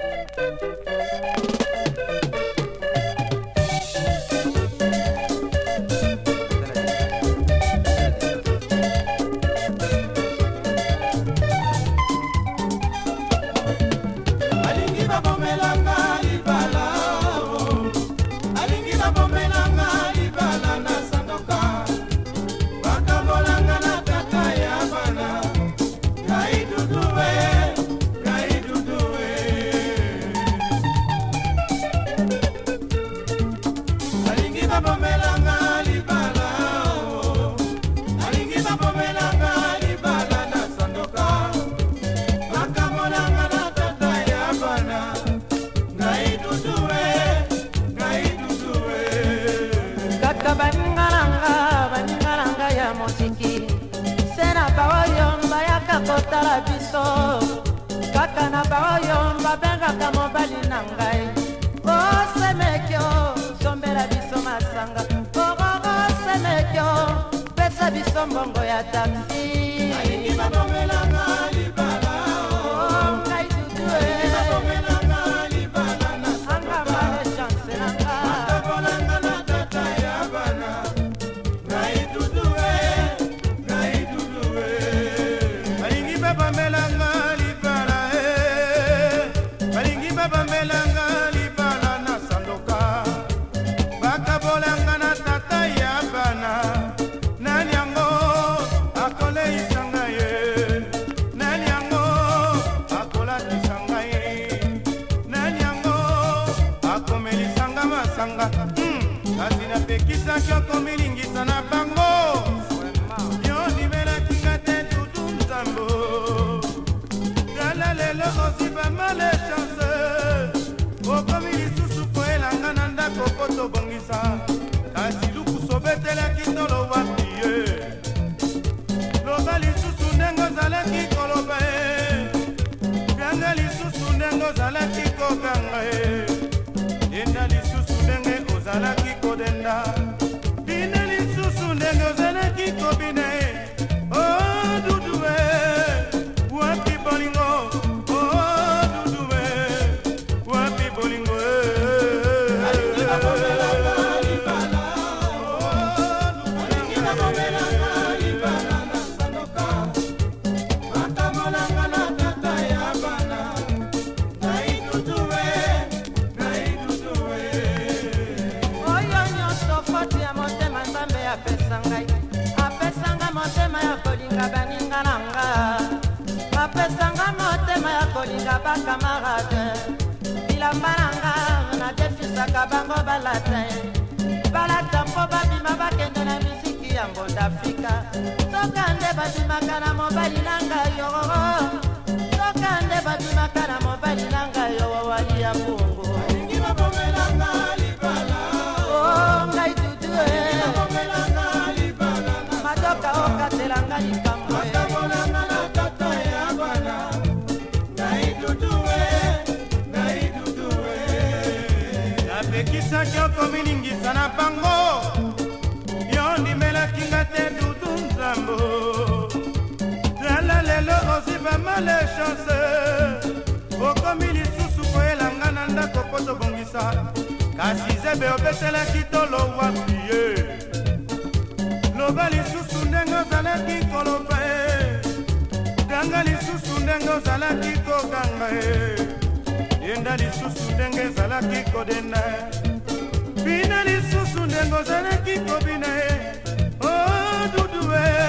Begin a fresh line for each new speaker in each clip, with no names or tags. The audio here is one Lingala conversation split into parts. Thank you.
kaka na baoyo babengaka mobali na ngai osemekio sombela biso masanga ororo semekio pesa biso mbongo ya tapi
ekisaki okomi lingisa na bango yo libelakinga te tutu nzambo tala lelo oziba male chanse okomi lisusu koelanga na ndako po tobongisa kasi lukusu obetelaki tolo wapi ye loba lisusu ndenge ozalaki koloba ye bianga lisusu ndenge ozalaki kokanga ye
kolinga baninga na nga bapesanga motema ya kolinga bakamarade bilamba na nga nadefisaka bango balata balata mpo babima bakende na misiki yango ndafrika soka nde babimaka na mobali na ngai yororo
olekisaki okominingisa na bango yo ndimelaki nga te dudu nzambo lala lelo oziba male chanse okomi lisusu koyelanga na ndako mpo tobongisa kasi zebe obeselaki tolo wapi ye loba lisusu ndenge ozalaki koloba ye tanga lisusu ndenge ozalaki kokanga ye bina lisusu ndenge ezalaki kodenda bina lisusu ndenge ozalaki kobina ye o oh, dudue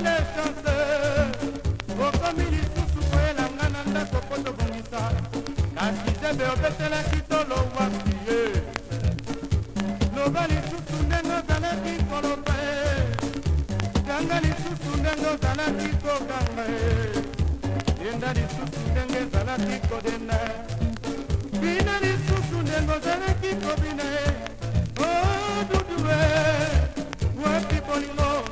lechance okomi lisusu koyelanga na ndako po tobongisa kasi zembe obetelaki tolo wapi ye loba lisusu ndenge ozalaki koloba ye kanga lisusu ndenge ozalaki kokanga ye denda lisusu ndenge ezalaki kodenda bina lisusu ndenge ozalaki kobina ye odudue oh, wapi bolingo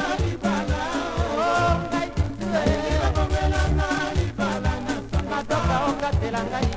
Gracias.